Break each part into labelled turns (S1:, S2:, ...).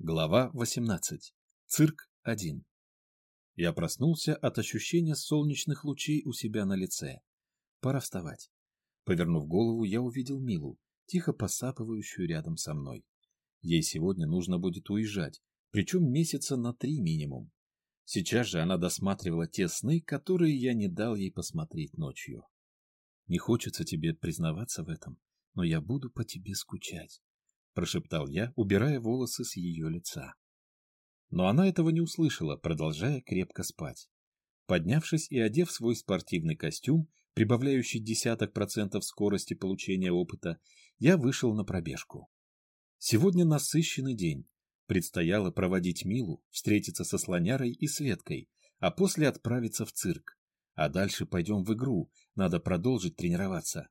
S1: Глава 18. Цирк 1. Я проснулся от ощущения солнечных лучей у себя на лице. Пора вставать. Повернув голову, я увидел Милу, тихо посапывающую рядом со мной. Ей сегодня нужно будет уезжать, причем месяца на три минимум. Сейчас же она досматривала те сны, которые я не дал ей посмотреть ночью. Не хочется тебе признаваться в этом, но я буду по тебе скучать прошептал я, убирая волосы с ее лица. Но она этого не услышала, продолжая крепко спать. Поднявшись и одев свой спортивный костюм, прибавляющий десяток процентов скорости получения опыта, я вышел на пробежку. Сегодня насыщенный день. Предстояло проводить Милу, встретиться со Слонярой и Светкой, а после отправиться в цирк. А дальше пойдем в игру, надо продолжить тренироваться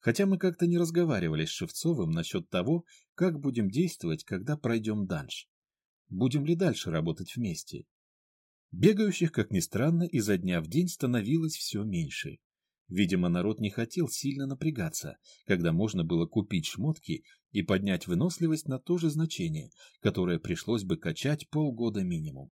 S1: хотя мы как-то не разговаривали с Шевцовым насчет того, как будем действовать, когда пройдем данж. Будем ли дальше работать вместе? Бегающих, как ни странно, изо дня в день становилось все меньше. Видимо, народ не хотел сильно напрягаться, когда можно было купить шмотки и поднять выносливость на то же значение, которое пришлось бы качать полгода минимум.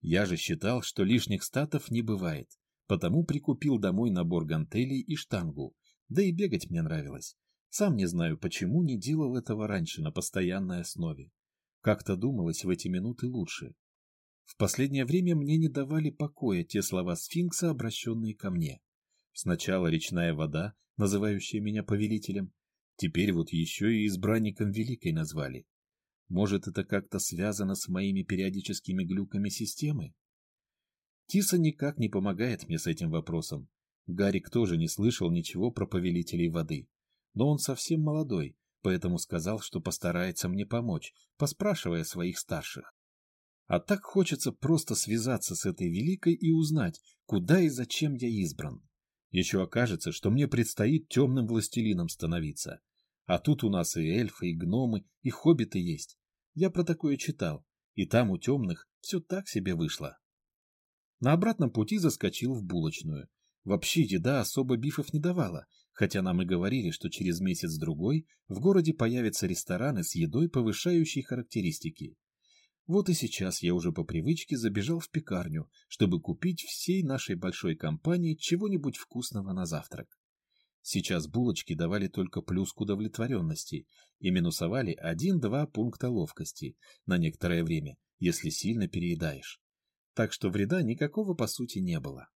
S1: Я же считал, что лишних статов не бывает, потому прикупил домой набор гантелей и штангу, да и бегать мне нравилось. Сам не знаю, почему не делал этого раньше на постоянной основе. Как-то думалось в эти минуты лучше. В последнее время мне не давали покоя те слова сфинкса, обращенные ко мне. Сначала речная вода, называющая меня повелителем, теперь вот еще и избранником Великой назвали. Может, это как-то связано с моими периодическими глюками системы? Тиса никак не помогает мне с этим вопросом, Гарик тоже не слышал ничего про повелителей воды. Но он совсем молодой, поэтому сказал, что постарается мне помочь, поспрашивая своих старших. А так хочется просто связаться с этой великой и узнать, куда и зачем я избран. Еще окажется, что мне предстоит темным властелином становиться. А тут у нас и эльфы, и гномы, и хоббиты есть. Я про такое читал, и там у темных все так себе вышло. На обратном пути заскочил в булочную. Вообще еда особо бифов не давала, хотя нам и говорили, что через месяц-другой в городе появятся рестораны с едой, повышающей характеристики. Вот и сейчас я уже по привычке забежал в пекарню, чтобы купить всей нашей большой компании чего-нибудь вкусного на завтрак. Сейчас булочки давали только плюс к удовлетворенности и минусовали один-два пункта ловкости на некоторое время, если сильно переедаешь. Так что вреда никакого по сути не было.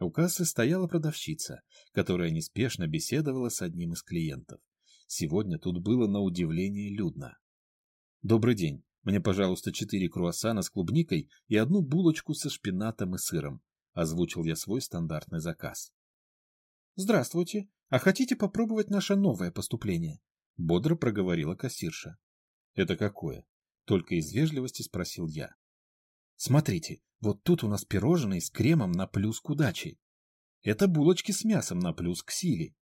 S1: У кассы стояла продавщица, которая неспешно беседовала с одним из клиентов. Сегодня тут было на удивление людно. «Добрый день. Мне, пожалуйста, четыре круассана с клубникой и одну булочку со шпинатом и сыром», — озвучил я свой стандартный заказ. «Здравствуйте. А хотите попробовать наше новое поступление?» — бодро проговорила кассирша. «Это какое?» — только из вежливости спросил я. «Смотрите, вот тут у нас пирожные с кремом на плюс к удаче. Это булочки с мясом на плюс к силе.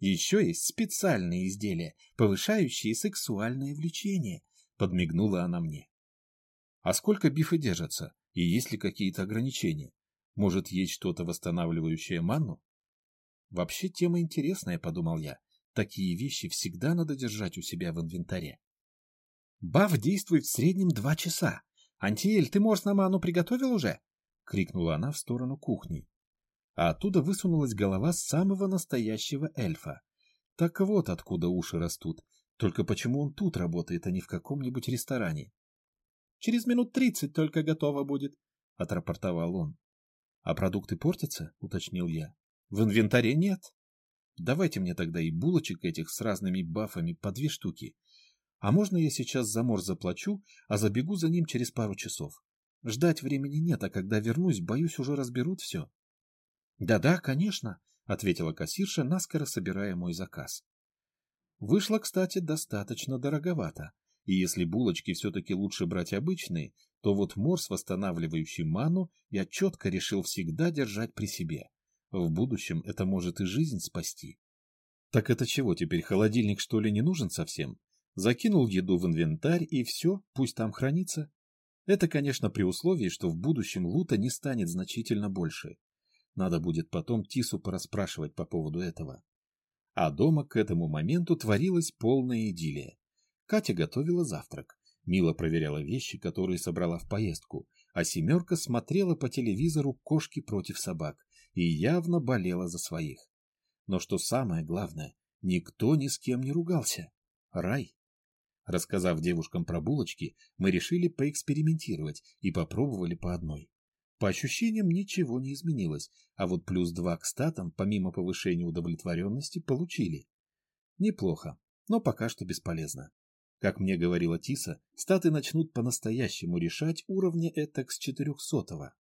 S1: Еще есть специальные изделия, повышающие сексуальное влечение, подмигнула она мне. А сколько бифы держатся? И есть ли какие-то ограничения? Может, есть что-то восстанавливающее манну? Вообще тема интересная, подумал я. Такие вещи всегда надо держать у себя в инвентаре. Баф действует в среднем два часа, «Антиэль, ты морс на ману приготовил уже?» — крикнула она в сторону кухни. А оттуда высунулась голова самого настоящего эльфа. Так вот откуда уши растут. Только почему он тут работает, а не в каком-нибудь ресторане? «Через минут тридцать только готово будет», — отрапортовал он. «А продукты портятся?» — уточнил я. «В инвентаре нет». «Давайте мне тогда и булочек этих с разными бафами по две штуки. А можно я сейчас за мор заплачу, а забегу за ним через пару часов? Ждать времени нет, а когда вернусь, боюсь, уже разберут все. Да-да, конечно, ответила кассирша, наскоро собирая мой заказ. Вышло, кстати, достаточно дороговато. И если булочки все-таки лучше брать обычные, то вот морс, восстанавливающий ману, я четко решил всегда держать при себе. В будущем это может и жизнь спасти. Так это чего, теперь холодильник что ли не нужен совсем? Закинул еду в инвентарь и все, пусть там хранится. Это, конечно, при условии, что в будущем лута не станет значительно больше. Надо будет потом Тису порасспрашивать по поводу этого. А дома к этому моменту творилась полная идиллия. Катя готовила завтрак. Мила проверяла вещи, которые собрала в поездку, а семерка смотрела по телевизору «Кошки против собак» и явно болела за своих. Но что самое главное, никто ни с кем не ругался. Рай. Рассказав девушкам про булочки, мы решили поэкспериментировать и попробовали по одной. По ощущениям ничего не изменилось, а вот плюс два к статам, помимо повышения удовлетворенности, получили. Неплохо, но пока что бесполезно. Как мне говорила Тиса, статы начнут по-настоящему решать уровни этак с четырехсотого.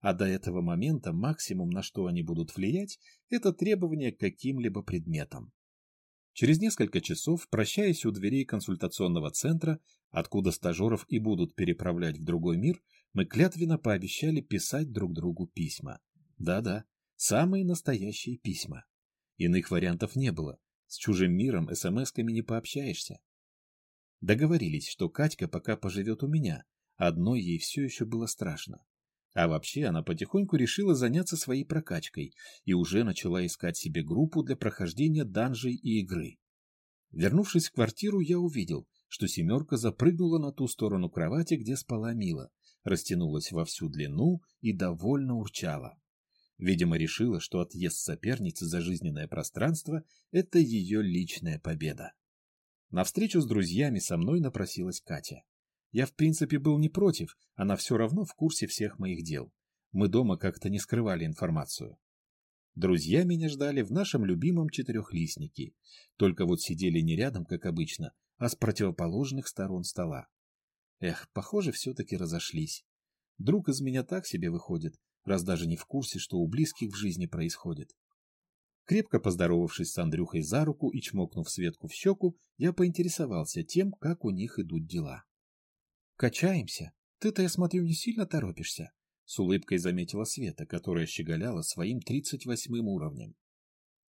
S1: А до этого момента максимум, на что они будут влиять, это требование к каким-либо предметам. Через несколько часов, прощаясь у дверей консультационного центра, откуда стажеров и будут переправлять в другой мир, мы клятвенно пообещали писать друг другу письма. Да-да, самые настоящие письма. Иных вариантов не было. С чужим миром смс-ками не пообщаешься. Договорились, что Катька пока поживет у меня, одной ей все еще было страшно. А вообще она потихоньку решила заняться своей прокачкой и уже начала искать себе группу для прохождения данжей и игры. Вернувшись в квартиру, я увидел, что семерка запрыгнула на ту сторону кровати, где спала Мила, растянулась во всю длину и довольно урчала. Видимо, решила, что отъезд соперницы за жизненное пространство – это ее личная победа. На встречу с друзьями со мной напросилась Катя. Я, в принципе, был не против, она все равно в курсе всех моих дел. Мы дома как-то не скрывали информацию. Друзья меня ждали в нашем любимом четырехлистнике, только вот сидели не рядом, как обычно, а с противоположных сторон стола. Эх, похоже, все-таки разошлись. Друг из меня так себе выходит, раз даже не в курсе, что у близких в жизни происходит. Крепко поздоровавшись с Андрюхой за руку и чмокнув Светку в щеку, я поинтересовался тем, как у них идут дела. «Качаемся. Ты-то, я смотрю, не сильно торопишься», — с улыбкой заметила Света, которая щеголяла своим тридцать восьмым уровнем.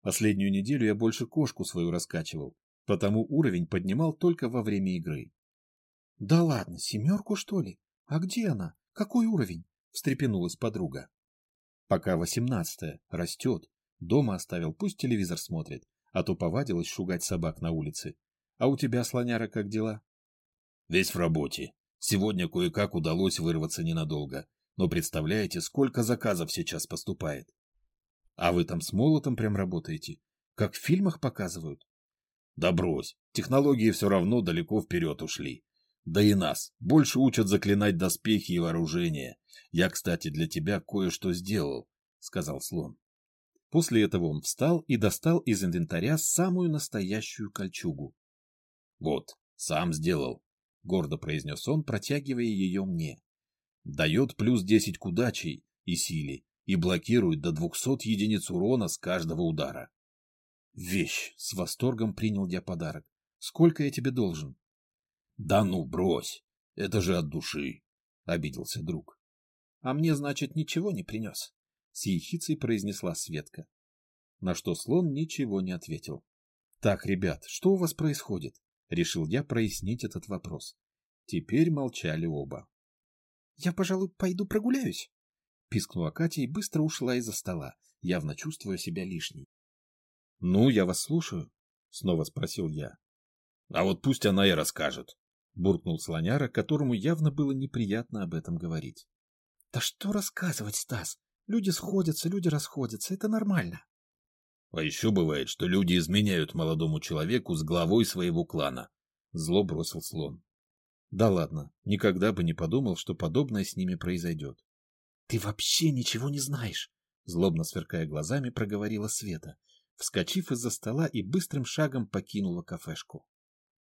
S1: Последнюю неделю я больше кошку свою раскачивал, потому уровень поднимал только во время игры. — Да ладно, семерку, что ли? А где она? Какой уровень? — встрепенулась подруга. — Пока восемнадцатая, растет, Дома оставил, пусть телевизор смотрит, а то повадилась шугать собак на улице. А у тебя, слоняра, как дела?
S2: Весь в работе. Сегодня кое-как удалось вырваться ненадолго. Но представляете, сколько заказов сейчас поступает?
S1: А вы там с молотом прям работаете? Как в фильмах показывают?
S2: Да брось, технологии все равно далеко вперед ушли. Да и нас больше учат заклинать доспехи и вооружение. Я, кстати, для тебя кое-что сделал, — сказал слон.
S1: После этого он встал и достал из инвентаря самую настоящую кольчугу.
S2: — Вот, сам сделал, — гордо произнес он, протягивая ее мне. — Дает плюс десять к удаче и силе и блокирует до двухсот единиц урона с каждого удара.
S1: — Вещь! — с восторгом принял я подарок. — Сколько я тебе должен?
S2: — Да ну, брось! Это же от души! — обиделся друг.
S1: — А мне, значит, ничего не принес? с ехицей произнесла Светка. На что слон ничего не ответил. Так, ребят, что у вас происходит? Решил я прояснить этот вопрос. Теперь молчали оба. Я, пожалуй, пойду прогуляюсь. Пискнула Катя и быстро ушла из-за стола, явно чувствуя себя лишней. — Ну, я вас слушаю, — снова спросил я.
S2: — А вот пусть она и расскажет, — буркнул слоняра, которому явно было неприятно об этом говорить.
S3: — Да что рассказывать, Стас? Люди сходятся, люди расходятся, это нормально.
S2: А еще бывает, что люди изменяют молодому человеку с главой своего клана.
S1: Зло бросил слон. Да ладно, никогда бы не подумал, что подобное с ними произойдет.
S3: Ты вообще ничего не знаешь,
S1: злобно сверкая глазами, проговорила Света, вскочив из-за стола и быстрым шагом покинула кафешку.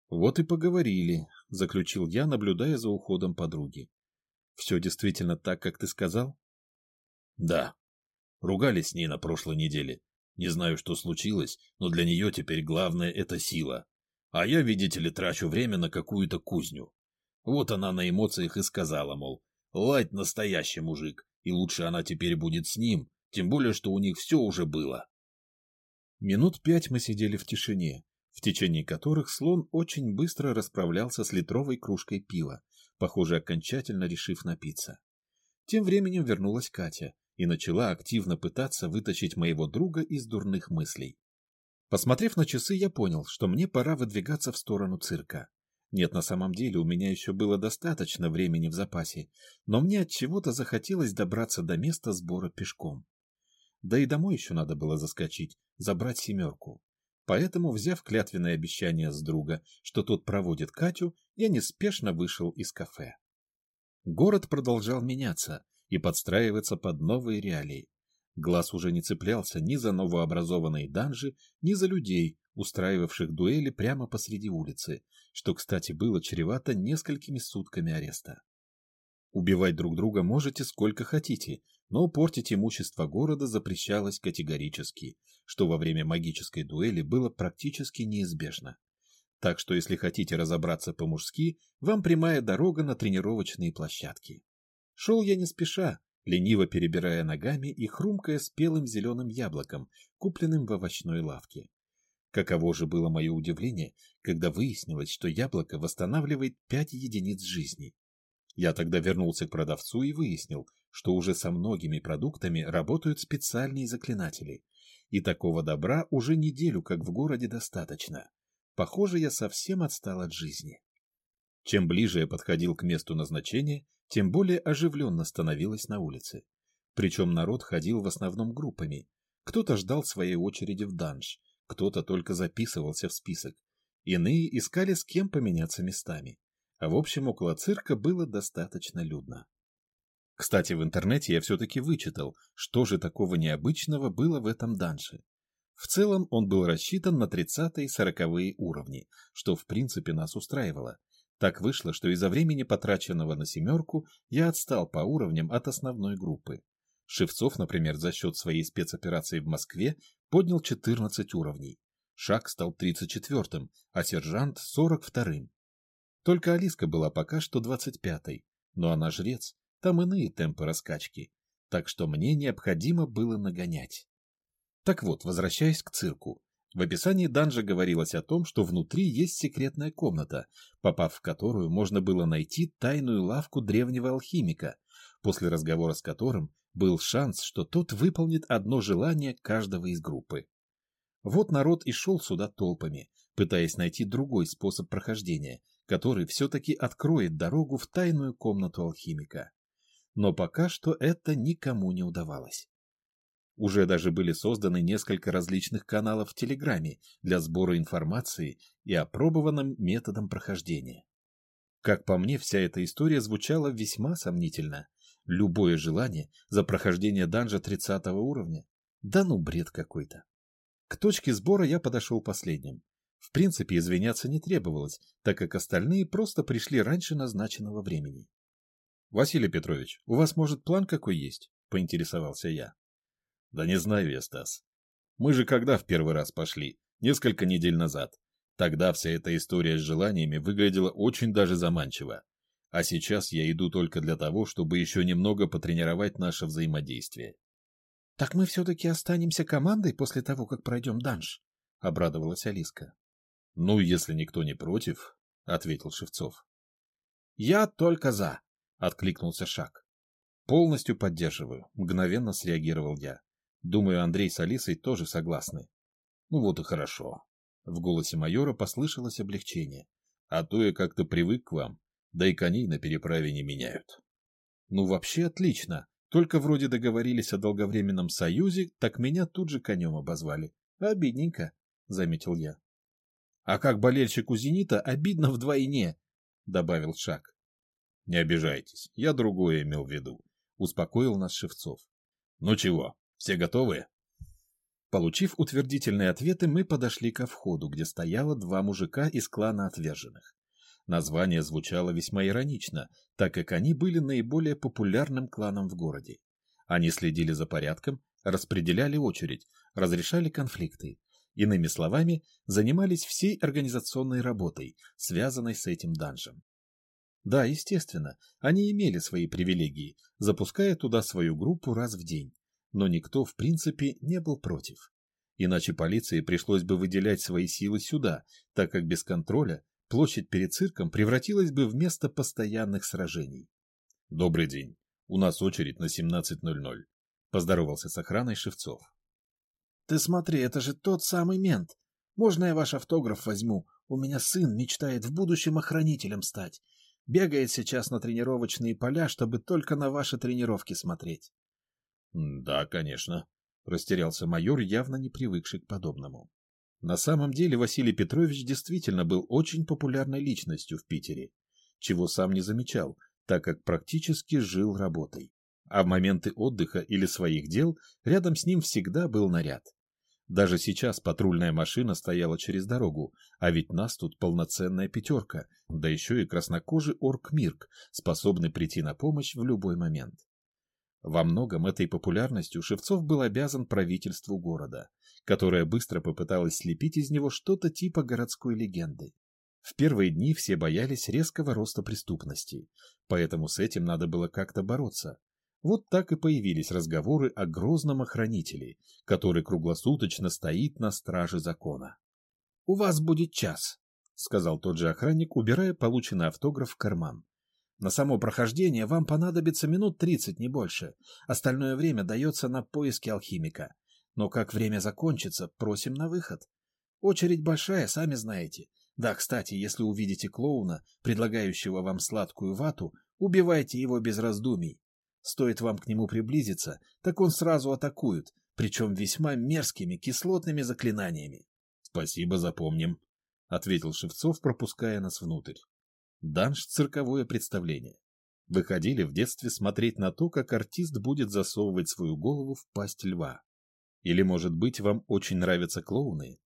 S1: Вот и поговорили, заключил я, наблюдая за уходом подруги. Все действительно так, как ты сказал?
S2: Да. Ругались с ней на прошлой неделе. Не знаю, что случилось, но для нее теперь главное — это сила. А я, видите ли, трачу время на какую-то кузню. Вот она на эмоциях и сказала, мол, Ладь настоящий мужик, и лучше она теперь будет с ним, тем более, что у них все уже было.
S1: Минут пять мы сидели в тишине, в течение которых слон очень быстро расправлялся с литровой кружкой пива, похоже, окончательно решив напиться. Тем временем вернулась Катя, и начала активно пытаться вытащить моего друга из дурных мыслей. Посмотрев на часы, я понял, что мне пора выдвигаться в сторону цирка. Нет, на самом деле у меня еще было достаточно времени в запасе, но мне от чего-то захотелось добраться до места сбора пешком. Да и домой еще надо было заскочить, забрать семерку. Поэтому, взяв клятвенное обещание с друга, что тот проводит Катю, я неспешно вышел из кафе. Город продолжал меняться и подстраиваться под новые реалии. Глаз уже не цеплялся ни за новообразованные данжи, ни за людей, устраивавших дуэли прямо посреди улицы, что, кстати, было чревато несколькими сутками ареста. Убивать друг друга можете сколько хотите, но портить имущество города запрещалось категорически, что во время магической дуэли было практически неизбежно. Так что если хотите разобраться по-мужски, вам прямая дорога на тренировочные площадки. Шел я не спеша, лениво перебирая ногами и хрумкая спелым зеленым яблоком, купленным в овощной лавке. Каково же было мое удивление, когда выяснилось, что яблоко восстанавливает пять единиц жизни. Я тогда вернулся к продавцу и выяснил, что уже со многими продуктами работают специальные заклинатели. И такого добра уже неделю как в городе достаточно. Похоже, я совсем отстал от жизни. Чем ближе я подходил к месту назначения, тем более оживленно становилось на улице. Причем народ ходил в основном группами. Кто-то ждал своей очереди в данж, кто-то только записывался в список. Иные искали с кем поменяться местами. А в общем, около цирка было достаточно людно. Кстати, в интернете я все-таки вычитал, что же такого необычного было в этом данше. В целом он был рассчитан на 30-е и 40-е уровни, что в принципе нас устраивало. Так вышло, что из-за времени, потраченного на семерку, я отстал по уровням от основной группы. Шевцов, например, за счет своей спецоперации в Москве поднял 14 уровней. Шаг стал 34-м, а сержант — 42-м. Только Алиска была пока что двадцать пятой, но она жрец, там иные темпы раскачки, так что мне необходимо было нагонять. Так вот, возвращаясь к цирку. В описании данжа говорилось о том, что внутри есть секретная комната, попав в которую можно было найти тайную лавку древнего алхимика, после разговора с которым был шанс, что тот выполнит одно желание каждого из группы. Вот народ и шел сюда толпами, пытаясь найти другой способ прохождения, который все-таки откроет дорогу в тайную комнату алхимика. Но пока что это никому не удавалось. Уже даже были созданы несколько различных каналов в Телеграме для сбора информации и опробованным методом прохождения. Как по мне, вся эта история звучала весьма сомнительно. Любое желание за прохождение данжа 30 уровня? Да ну бред какой-то. К точке сбора я подошел последним. В принципе, извиняться не требовалось, так как остальные просто пришли раньше назначенного времени. — Василий Петрович, у вас, может, план какой есть? — поинтересовался я. — Да не знаю я, Стас. Мы же когда в первый раз пошли? Несколько недель назад. Тогда вся эта история с желаниями выглядела очень даже заманчиво. А сейчас я иду только для того, чтобы еще немного потренировать наше взаимодействие. — Так мы все-таки останемся командой после того, как пройдем данж? — обрадовалась Алиска. — Ну, если никто не против, — ответил Шевцов. — Я только за, — откликнулся Шак. — Полностью поддерживаю, — мгновенно среагировал я. Думаю, Андрей с Алисой тоже согласны. — Ну вот и хорошо. В голосе майора послышалось облегчение. А то я как-то привык к вам, да и коней на переправе не меняют. — Ну, вообще отлично. Только вроде договорились о долговременном союзе, так меня тут же конем обозвали. Обидненько, — заметил я. А как болельщику «Зенита» обидно вдвойне, — добавил Шак. — Не обижайтесь, я другое имел в виду, — успокоил нас Шевцов. — Ну чего, все готовы? Получив утвердительные ответы, мы подошли ко входу, где стояло два мужика из клана отверженных. Название звучало весьма иронично, так как они были наиболее популярным кланом в городе. Они следили за порядком, распределяли очередь, разрешали конфликты, Иными словами, занимались всей организационной работой, связанной с этим данжем. Да, естественно, они имели свои привилегии, запуская туда свою группу раз в день, но никто, в принципе, не был против. Иначе полиции пришлось бы выделять свои силы сюда, так как без контроля площадь перед цирком превратилась бы в место постоянных сражений. «Добрый день. У нас очередь на 17.00», — поздоровался с охраной Шевцов.
S3: Ты смотри, это же тот самый мент. Можно я ваш автограф возьму? У меня сын мечтает в будущем охранителем стать. Бегает сейчас на тренировочные поля, чтобы только на ваши тренировки смотреть.
S2: — Да, конечно, —
S1: растерялся майор, явно не привыкший к подобному. На самом деле Василий Петрович действительно был очень популярной личностью в Питере, чего сам не замечал, так как практически жил работой. А в моменты отдыха или своих дел рядом с ним всегда был наряд. Даже сейчас патрульная машина стояла через дорогу, а ведь нас тут полноценная пятерка, да еще и краснокожий орк Мирк, способный прийти на помощь в любой момент. Во многом этой популярностью Шевцов был обязан правительству города, которое быстро попыталось слепить из него что-то типа городской легенды. В первые дни все боялись резкого роста преступности, поэтому с этим надо было как-то бороться. Вот так и появились разговоры о грозном охранителе, который круглосуточно стоит на страже закона.
S3: — У вас будет час, — сказал тот же охранник, убирая полученный автограф в карман. На само прохождение вам понадобится минут тридцать, не больше. Остальное время дается на поиски алхимика. Но как время закончится, просим на выход. Очередь большая, сами знаете. Да, кстати, если увидите клоуна, предлагающего вам сладкую вату, убивайте его без раздумий. Стоит вам к нему приблизиться, так он сразу атакует, причем весьма мерзкими кислотными заклинаниями.
S2: — Спасибо, запомним, — ответил Шевцов, пропуская нас внутрь.
S1: Данж – цирковое представление. Выходили в детстве смотреть на то, как артист будет засовывать свою голову в пасть льва. Или, может быть, вам очень нравятся клоуны?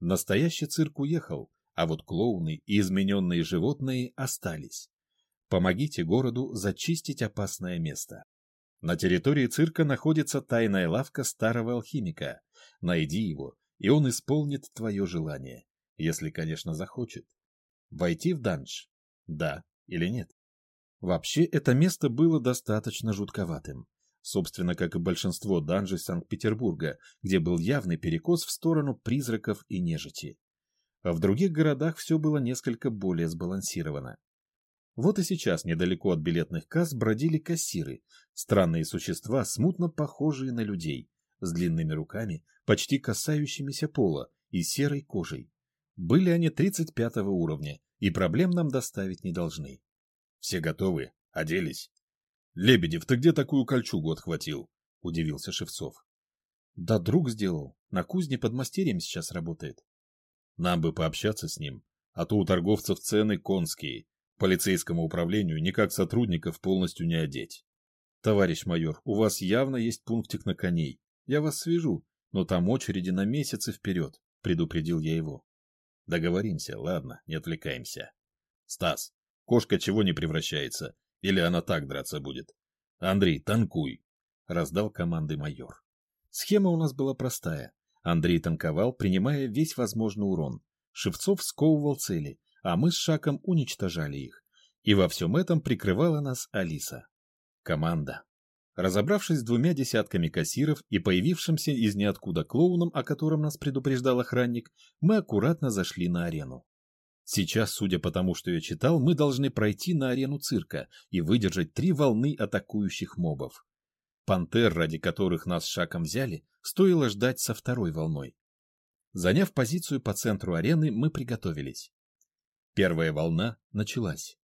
S1: Настоящий цирк уехал, а вот клоуны и измененные животные остались. Помогите городу зачистить опасное место. На территории цирка находится тайная лавка старого алхимика. Найди его, и он исполнит твое желание, если, конечно, захочет. Войти в данж да или нет. Вообще, это место было достаточно жутковатым. Собственно, как и большинство данжей Санкт-Петербурга, где был явный перекос в сторону призраков и нежити. А в других городах все было несколько более сбалансировано. Вот и сейчас недалеко от билетных касс бродили кассиры, странные существа, смутно похожие на людей, с длинными руками, почти касающимися пола, и серой кожей. Были они 35 уровня, и проблем нам доставить не должны.
S2: Все готовы? Оделись? Лебедев, ты где такую кольчугу отхватил? Удивился Шевцов.
S1: Да друг сделал. На кузне под мастерьем сейчас работает.
S2: Нам бы пообщаться с ним, а то у торговцев цены конские. Полицейскому управлению никак сотрудников полностью не одеть.
S1: Товарищ майор, у вас явно есть пунктик на коней. Я вас свяжу, но там очереди на месяцы вперед, предупредил я его.
S2: Договоримся, ладно, не отвлекаемся. Стас, кошка чего не превращается? Или она так драться будет? Андрей, танкуй! Раздал команды майор.
S1: Схема у нас была простая. Андрей танковал, принимая весь возможный урон. Шевцов сковывал цели, а мы с Шаком уничтожали их. И во всем этом прикрывала нас Алиса. Команда. Разобравшись с двумя десятками кассиров и появившимся из ниоткуда клоуном, о котором нас предупреждал охранник, мы аккуратно зашли на арену. Сейчас, судя по тому, что я читал, мы должны пройти на арену цирка и выдержать три волны атакующих мобов. Пантер, ради которых нас шагом взяли, стоило ждать со второй волной. Заняв позицию по центру арены, мы приготовились. Первая волна началась.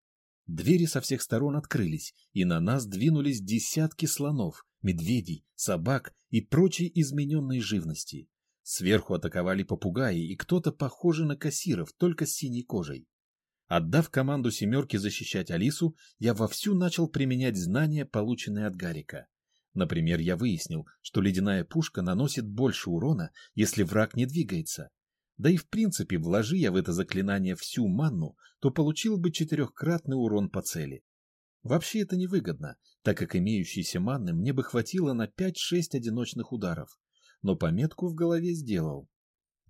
S1: Двери со всех сторон открылись, и на нас двинулись десятки слонов, медведей, собак и прочей измененной живности. Сверху атаковали попугаи и кто-то похожий на кассиров, только с синей кожей. Отдав команду «семерке» защищать Алису, я вовсю начал применять знания, полученные от Гарика. Например, я выяснил, что ледяная пушка наносит больше урона, если враг не двигается, да и в принципе, вложи я в это заклинание всю манну, то получил бы четырехкратный урон по цели. Вообще это невыгодно, так как имеющейся манны мне бы хватило на 5-6 одиночных ударов, но пометку в голове сделал.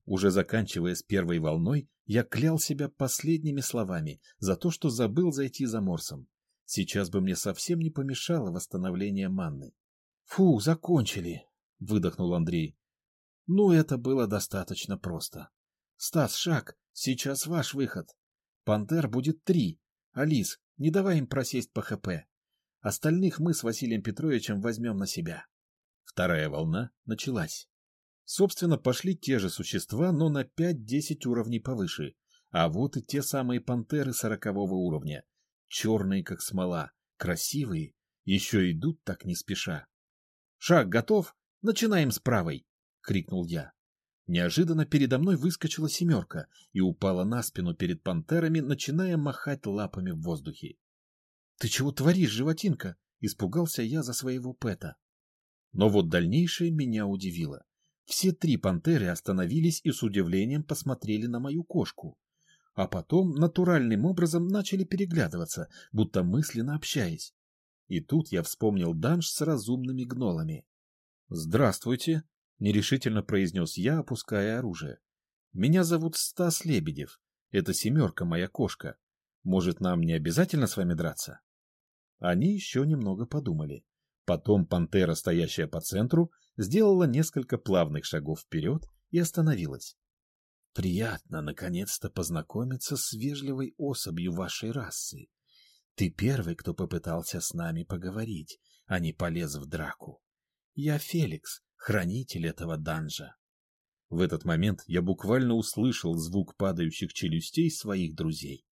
S1: Уже заканчивая с первой волной, я клял себя последними словами за то, что забыл зайти за Морсом. Сейчас бы мне совсем не помешало восстановление манны. — Фу, закончили! — выдохнул Андрей. Ну, это было достаточно просто. Стас, шаг, сейчас ваш выход. Пантер будет три. Алис, не давай им просесть по ХП. Остальных мы с Василием Петровичем возьмем на себя. Вторая волна началась. Собственно, пошли те же существа, но на 5-10 уровней повыше.
S3: А вот и те самые пантеры сорокового уровня. Черные, как смола, красивые, еще идут так не спеша. «Шаг готов? Начинаем с правой!» — крикнул я. Неожиданно передо мной выскочила семерка и упала на спину перед пантерами, начиная махать лапами в воздухе. — Ты чего творишь, животинка? — испугался я за своего Пэта. Но вот дальнейшее меня удивило. Все три пантеры остановились и с удивлением посмотрели на мою кошку. А потом натуральным образом начали переглядываться, будто мысленно общаясь. И тут я вспомнил данж с разумными гнолами. «Здравствуйте», — нерешительно произнес я, опуская оружие. «Меня зовут Стас Лебедев. Это семерка, моя кошка. Может, нам не обязательно с вами драться?» Они еще немного подумали. Потом пантера, стоящая по центру, сделала несколько плавных шагов вперед и остановилась. «Приятно, наконец-то, познакомиться с вежливой особью вашей расы. Ты первый, кто попытался с нами поговорить, а не полез в драку. Я Феликс, хранитель этого данжа». В этот момент я буквально услышал звук падающих челюстей своих друзей.